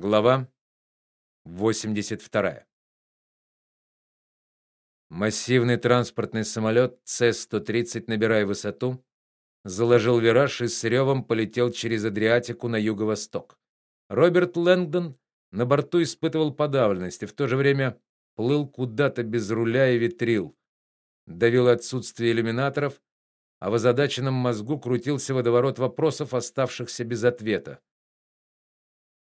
Глава 82. Массивный транспортный самолет С-130, набирая высоту, заложил вираж и с ревом полетел через Адриатику на юго-восток. Роберт Лэнгдон на борту испытывал подавленность и в то же время плыл куда-то без руля и ветрил. Давил отсутствие иллюминаторов, а в озадаченном мозгу крутился водоворот вопросов, оставшихся без ответа.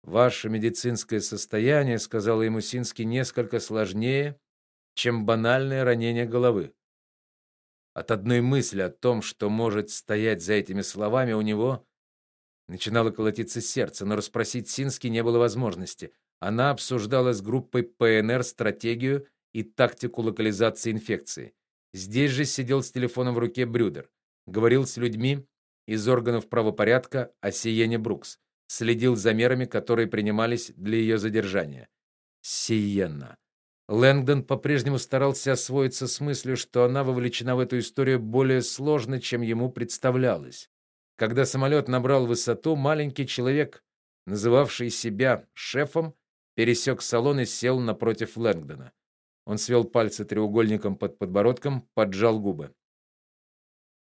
Ваше медицинское состояние, сказал ему Синский, несколько сложнее, чем банальное ранение головы. От одной мысли о том, что может стоять за этими словами, у него начинало колотиться сердце, но расспросить Синский не было возможности. Она обсуждала с группой ПНР стратегию и тактику локализации инфекции. Здесь же сидел с телефоном в руке Брюдер, говорил с людьми из органов правопорядка о Сиене Брукс следил за мерами, которые принимались для ее задержания. Сиенна. Лэнгдон по-прежнему старался освоиться с мыслью, что она вовлечена в эту историю более сложно, чем ему представлялось. Когда самолет набрал высоту, маленький человек, называвший себя шефом, пересек салон и сел напротив Лэнгдона. Он свел пальцы треугольником под подбородком, поджал губы.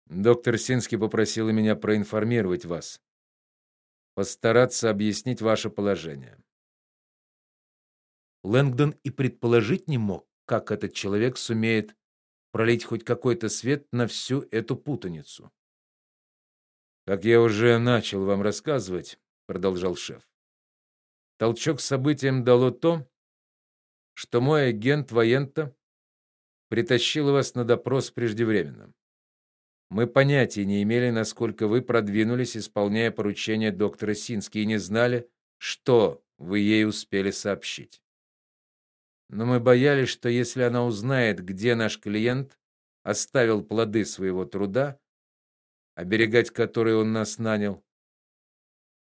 Доктор Синский попросил меня проинформировать вас постараться объяснить ваше положение. Лэнгдон и предположить не мог, как этот человек сумеет пролить хоть какой-то свет на всю эту путаницу. Как я уже начал вам рассказывать, продолжал шеф. Толчок событиям дало то, что мой агент Воента притащил вас на допрос преждевременно. Мы понятия не имели, насколько вы продвинулись, исполняя поручения доктора Сински, и не знали, что вы ей успели сообщить. Но мы боялись, что если она узнает, где наш клиент оставил плоды своего труда, оберегать которые он нас нанял,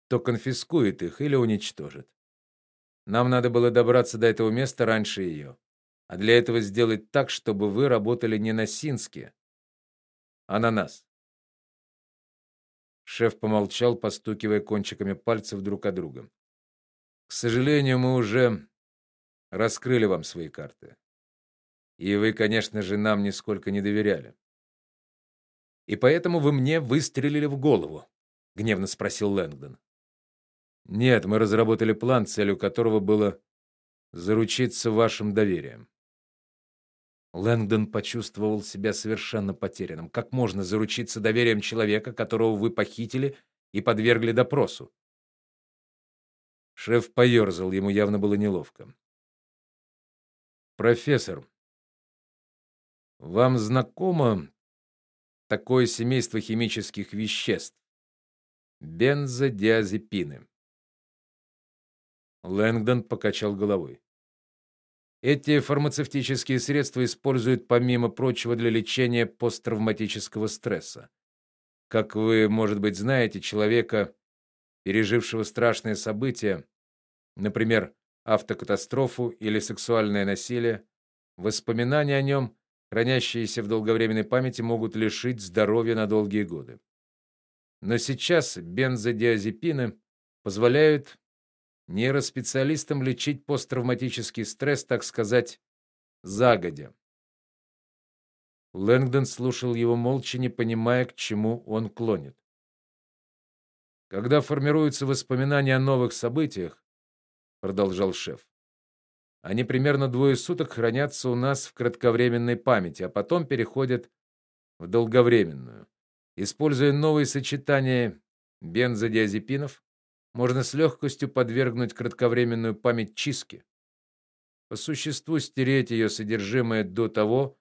то конфискует их или уничтожит. Нам надо было добраться до этого места раньше ее, а для этого сделать так, чтобы вы работали не на Синске, Ананас. Шеф помолчал, постукивая кончиками пальцев друг о друга. К сожалению, мы уже раскрыли вам свои карты. И вы, конечно же, нам нисколько не доверяли. И поэтому вы мне выстрелили в голову, гневно спросил Лэнгдон. Нет, мы разработали план, целью которого было заручиться вашим доверием. Лэнгдон почувствовал себя совершенно потерянным. Как можно заручиться доверием человека, которого вы похитили и подвергли допросу? Шеф поерзал, ему явно было неловко. Профессор, вам знакомо такое семейство химических веществ? Бензодиазепины. Лэнгдон покачал головой. Эти фармацевтические средства используют помимо прочего для лечения посттравматического стресса. Как вы, может быть, знаете, человека, пережившего страшные события, например, автокатастрофу или сексуальное насилие, воспоминания о нем, хранящиеся в долговременной памяти, могут лишить здоровья на долгие годы. Но сейчас бензодиазепины позволяют нейроспециалистам лечить посттравматический стресс, так сказать, загодя. Лэнгдон слушал его молча, не понимая, к чему он клонит. Когда формируются воспоминания о новых событиях, продолжал шеф. Они примерно двое суток хранятся у нас в кратковременной памяти, а потом переходят в долговременную. Используя новые сочетания бензодиазепинов, можно с легкостью подвергнуть кратковременную память чистке. По существу стереть ее содержимое до того,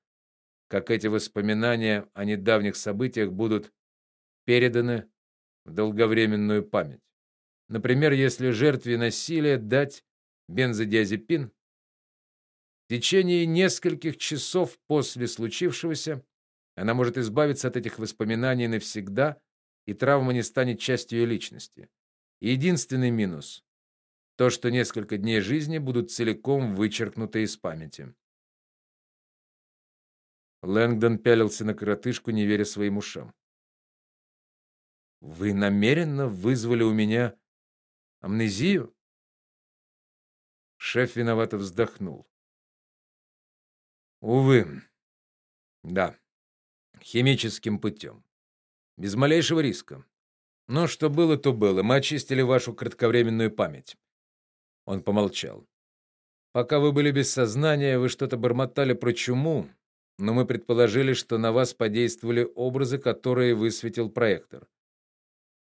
как эти воспоминания о недавних событиях будут переданы в долговременную память. Например, если жертве насилия дать бензодиазепин, в течение нескольких часов после случившегося она может избавиться от этих воспоминаний навсегда, и травма не станет частью ее личности. Единственный минус то, что несколько дней жизни будут целиком вычеркнуты из памяти. Лэнгдон пялился на коротышку, не веря своим ушам. Вы намеренно вызвали у меня амнезию? Шеф виновато вздохнул. Увы. Да. Химическим путем. Без малейшего риска. Но что было, то было. Мы очистили вашу кратковременную память. Он помолчал. Пока вы были без сознания, вы что-то бормотали про чуму, но мы предположили, что на вас подействовали образы, которые высветил проектор.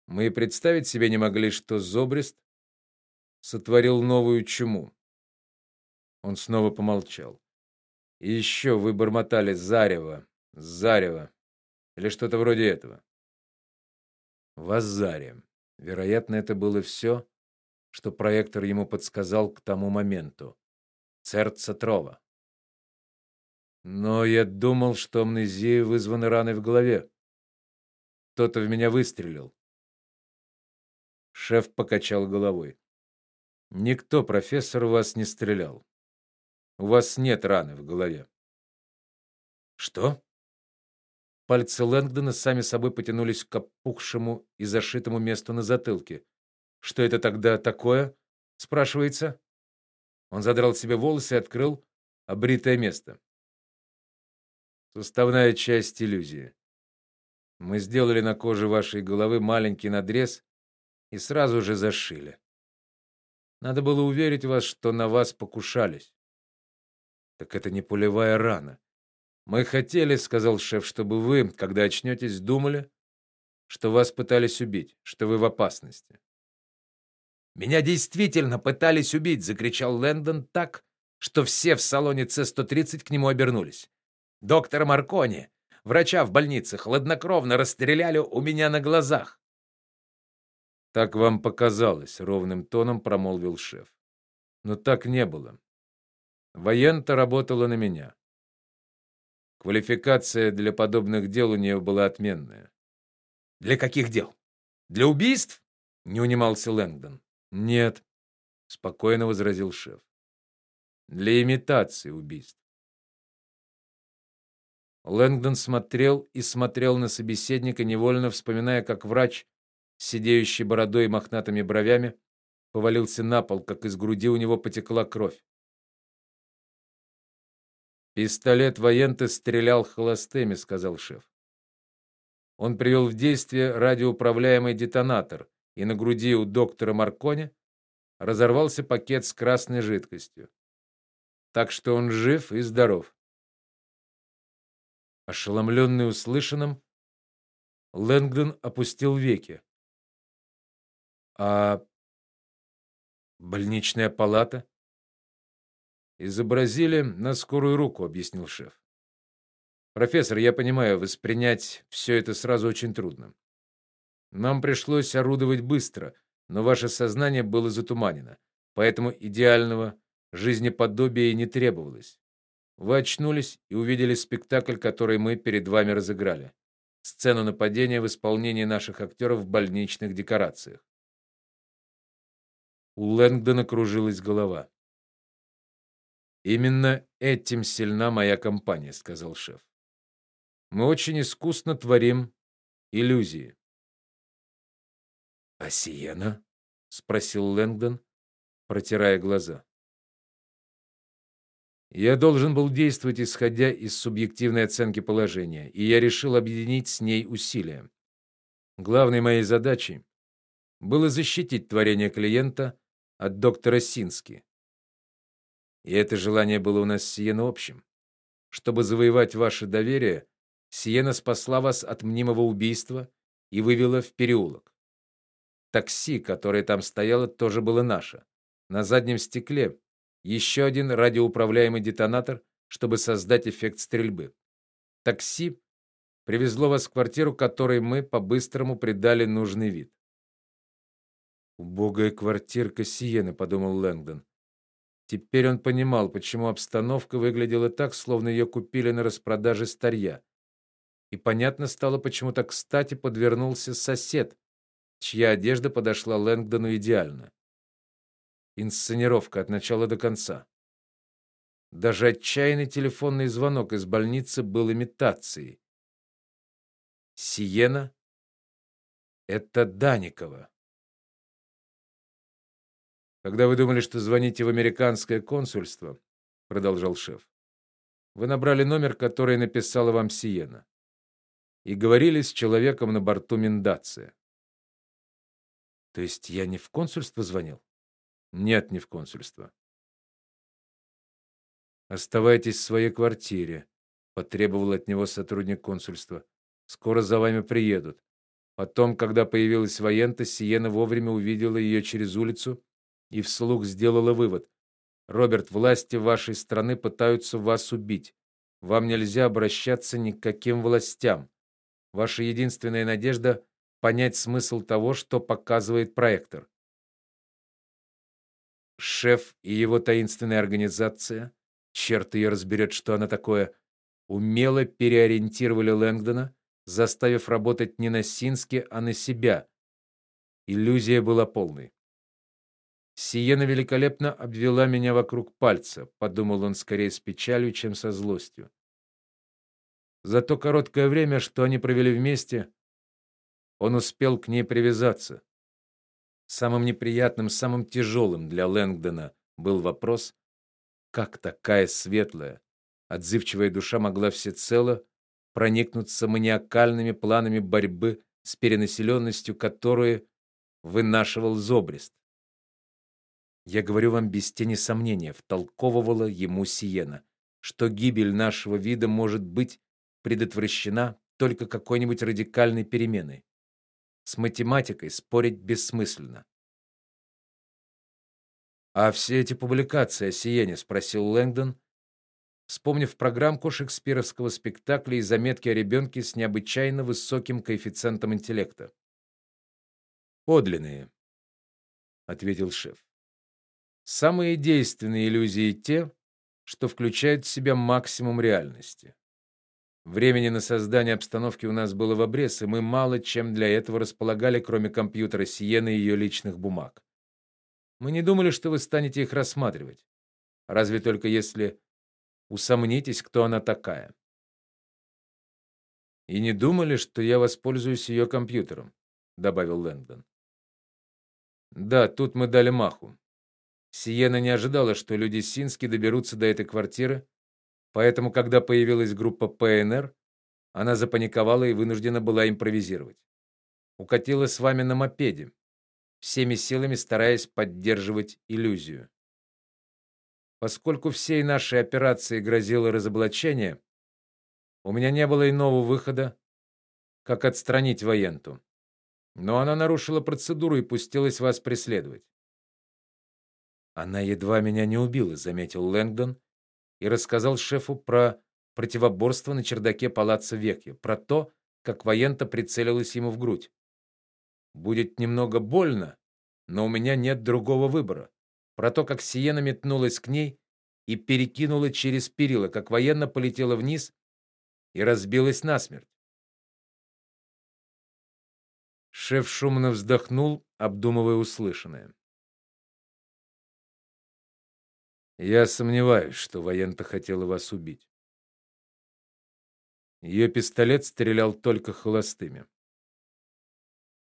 Мы и представить себе не могли, что Зобрист сотворил новую чуму. Он снова помолчал. И еще вы бормотали зарево, зарево или что-то вроде этого. Вазаре. Вероятно, это было все, что проектор ему подсказал к тому моменту. Сердце Трова. Но я думал, что амнезия вызвана раной в голове. Кто-то в меня выстрелил. Шеф покачал головой. Никто, профессор, в вас не стрелял. У вас нет раны в голове. Что? Пальцы Лэнгдона сами собой потянулись к опухшему и зашитому месту на затылке. Что это тогда такое? спрашивается. Он задрал себе волосы и открыл обритое место. Составная часть иллюзии. Мы сделали на коже вашей головы маленький надрез и сразу же зашили. Надо было уверить вас, что на вас покушались. Так это не пулевая рана. Мы хотели, сказал шеф, чтобы вы, когда очнетесь, думали, что вас пытались убить, что вы в опасности. Меня действительно пытались убить, закричал Лэндон так, что все в салоне С130 к нему обернулись. Доктор Маркони, врача в больнице, хладнокровно расстреляли у меня на глазах. Так вам показалось, ровным тоном промолвил шеф. Но так не было. Воента работала на меня. Квалификация для подобных дел у нее была отменная. Для каких дел? Для убийств? Не унимался Лэнгдон. Нет, спокойно возразил шеф. Для имитации убийств. Лэнгдон смотрел и смотрел на собеседника, невольно вспоминая, как врач, сидеющий бородой и мохнатыми бровями, повалился на пол, как из груди у него потекла кровь. Пистолет военты стрелял холостыми, сказал шеф. Он привел в действие радиоуправляемый детонатор, и на груди у доктора Маркони разорвался пакет с красной жидкостью. Так что он жив и здоров. Ошеломленный услышанным, Лэнгдон опустил веки. А больничная палата? Изобразили на скорую руку, объяснил шеф. Профессор, я понимаю, воспринять все это сразу очень трудно. Нам пришлось орудовать быстро, но ваше сознание было затуманено, поэтому идеального жизнеподобия не требовалось. Вы очнулись и увидели спектакль, который мы перед вами разыграли. Сцену нападения в исполнении наших актеров в больничных декорациях. У Лэнгдона кружилась голова. Именно этим сильна моя компания, сказал шеф. Мы очень искусно творим иллюзии. А Сиена? спросил Лэнгдон, протирая глаза. Я должен был действовать исходя из субъективной оценки положения, и я решил объединить с ней усилия. Главной моей задачей было защитить творение клиента от доктора Сински. И это желание было у нас с Сиена общим. Чтобы завоевать ваше доверие, Сиена спасла вас от мнимого убийства и вывела в переулок. Такси, которое там стояло, тоже было наше. На заднем стекле еще один радиоуправляемый детонатор, чтобы создать эффект стрельбы. Такси привезло вас в квартиру, которой мы по-быстрому придали нужный вид. Убогая квартирка Сиены, подумал Лэнгдон. Теперь он понимал, почему обстановка выглядела так, словно ее купили на распродаже старья. И понятно стало, почему так кстати подвернулся сосед, чья одежда подошла Лэнгдону идеально. Инсценировка от начала до конца. Даже отчаянный телефонный звонок из больницы был имитацией. Сиена это Даникова. Когда вы думали, что звоните в американское консульство, продолжал шеф. Вы набрали номер, который написала вам Сиена, и говорили с человеком на борту Миндация. То есть я не в консульство звонил? Нет, не в консульство. Оставайтесь в своей квартире, потребовал от него сотрудник консульства. Скоро за вами приедут. Потом, когда появилась воента, Сиена вовремя увидела ее через улицу и вслух сделала вывод: Роберт, власти вашей страны пытаются вас убить. Вам нельзя обращаться ни к каким властям. Ваша единственная надежда понять смысл того, что показывает проектор. Шеф и его таинственная организация, черт ее разберет, что она такое, умело переориентировали Лэнгдона, заставив работать не на Синске, а на себя. Иллюзия была полной. Сиена великолепно обвела меня вокруг пальца, подумал он скорее с печалью, чем со злостью. За то короткое время, что они провели вместе, он успел к ней привязаться. Самым неприятным, самым тяжелым для Лэнгдона был вопрос, как такая светлая, отзывчивая душа могла всецело проникнуться маниакальными планами борьбы с перенаселенностью, которые вынашивал Зобрист. Я говорю вам без тени сомнения, втолковывала ему Сиена, что гибель нашего вида может быть предотвращена только какой-нибудь радикальной переменой. С математикой спорить бессмысленно. А все эти публикации о Сиене, спросил Лэнгдон, вспомнив программку шекспировского спектакля и заметки о ребенке с необычайно высоким коэффициентом интеллекта. Подлинные, ответил шеф. Самые действенные иллюзии те, что включают в себя максимум реальности. Времени на создание обстановки у нас было в обрез, и мы мало чем для этого располагали, кроме компьютера Сиены и ее личных бумаг. Мы не думали, что вы станете их рассматривать. Разве только если усомнитесь, кто она такая. И не думали, что я воспользуюсь ее компьютером, добавил Лэндон. Да, тут мы дали маху. Сиена не ожидала, что люди Сински доберутся до этой квартиры, поэтому, когда появилась группа ПНР, она запаниковала и вынуждена была импровизировать. Укатила с вами на мопеде, всеми силами стараясь поддерживать иллюзию. Поскольку всей нашей операции грозило разоблачение, у меня не было иного выхода, как отстранить военту. Но она нарушила процедуру и пустилась вас преследовать. Она едва меня не убила, заметил Лэнгдон и рассказал шефу про противоборство на чердаке палаца Векья, про то, как воента прицелилась ему в грудь. Будет немного больно, но у меня нет другого выбора. Про то, как Сиена метнулась к ней и перекинула через перила, как военно полетела вниз и разбилась насмерть. Шеф шумно вздохнул, обдумывая услышанное. Я сомневаюсь, что воента хотела вас убить. Ее пистолет стрелял только холостыми.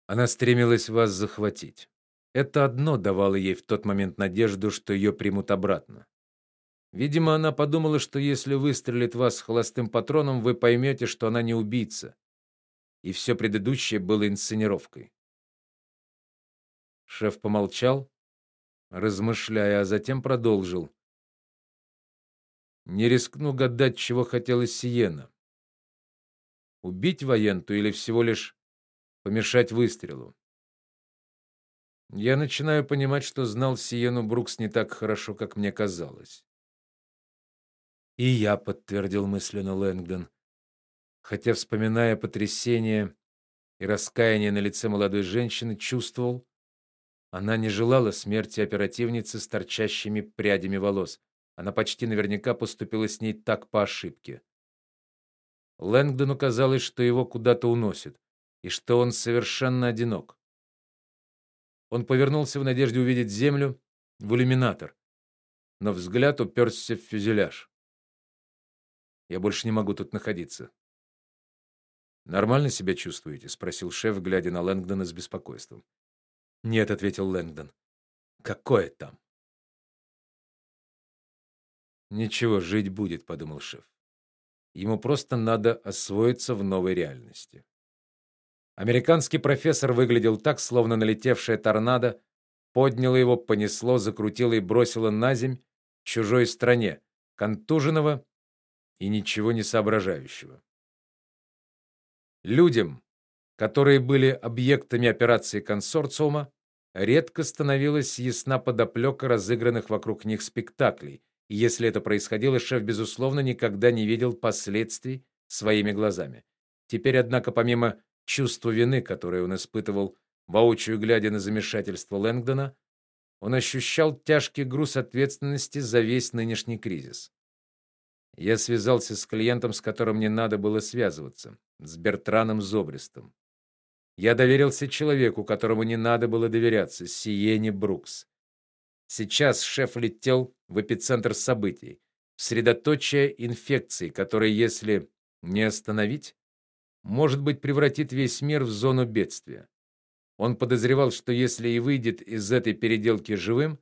Она стремилась вас захватить. Это одно давало ей в тот момент надежду, что ее примут обратно. Видимо, она подумала, что если выстрелит вас холостым патроном, вы поймете, что она не убийца. И все предыдущее было инсценировкой. Шеф помолчал, размышляя, а затем продолжил. Не рискну гадать, чего хотела Сиена. Убить военту или всего лишь помешать выстрелу. Я начинаю понимать, что знал Сиену Брукс не так хорошо, как мне казалось. И я подтвердил мысленно Лэнгдон, хотя вспоминая потрясение и раскаяние на лице молодой женщины, чувствовал, она не желала смерти оперативницы с торчащими прядями волос. Она почти наверняка поступила с ней так по ошибке. Лэнгдону казалось, что его куда-то уносит и что он совершенно одинок. Он повернулся в надежде увидеть землю в иллюминатор, но взгляд уперся в фюзеляж. Я больше не могу тут находиться. Нормально себя чувствуете, спросил шеф, глядя на Лэнгдона с беспокойством. Нет, ответил Лэнгдон. Какое там? Ничего, жить будет, подумал шеф. Ему просто надо освоиться в новой реальности. Американский профессор выглядел так, словно налетевшая торнадо подняло его, понесло, закрутило и бросило на земь в чужой стране, контуженного и ничего не соображающего. Людям, которые были объектами операции консорциума, редко становилась ясна подоплека разыгранных вокруг них спектаклей, и если это происходило, шеф безусловно никогда не видел последствий своими глазами. Теперь, однако, помимо чувства вины, которое он испытывал, воочию глядя на замешательство Лэнгдона, он ощущал тяжкий груз ответственности за весь нынешний кризис. Я связался с клиентом, с которым не надо было связываться, с Бертраном Зобристом. Я доверился человеку, которому не надо было доверяться, Сиене Брукс. Сейчас шеф летел в эпицентр событий, в средоточие инфекции, которая, если не остановить, может быть, превратит весь мир в зону бедствия. Он подозревал, что если и выйдет из этой переделки живым,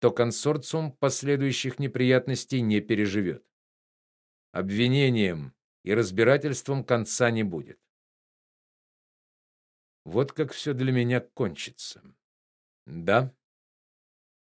то консорциум последующих неприятностей не переживет. Обвинением и разбирательством конца не будет. Вот как все для меня кончится. Да,